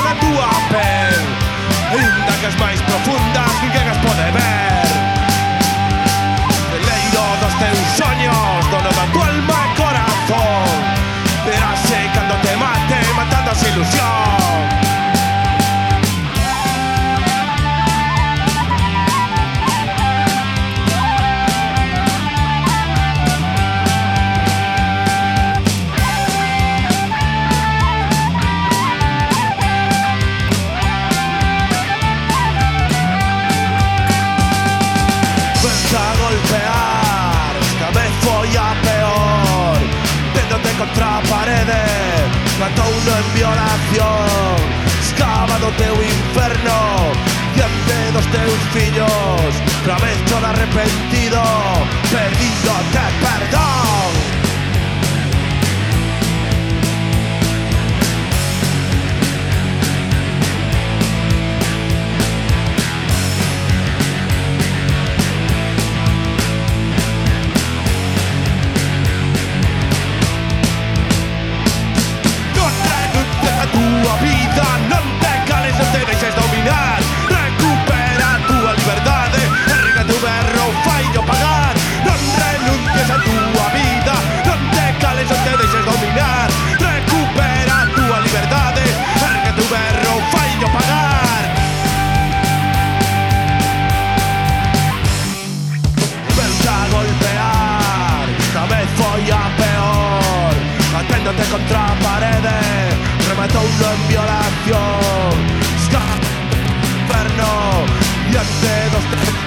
la tua pelle paredes, mató uno en violación, scavado teu inferno, y ante dos teus fillos, través todo arrepentido, pedidote perdón. fuerza, Non te cales, non te deixes dominar. Recupera tu liberdade, Erga tu berro, fallo pagar. Non renuncies a túa vida, non te cales, non te deixes dominar. Recupera tu liberdade, Erga tu berro, fallo pagar. Vens a golpear, esta vez foi a peor, aténdote contra paredes. mató en violación. Scott Ferno, y hace dos, tres,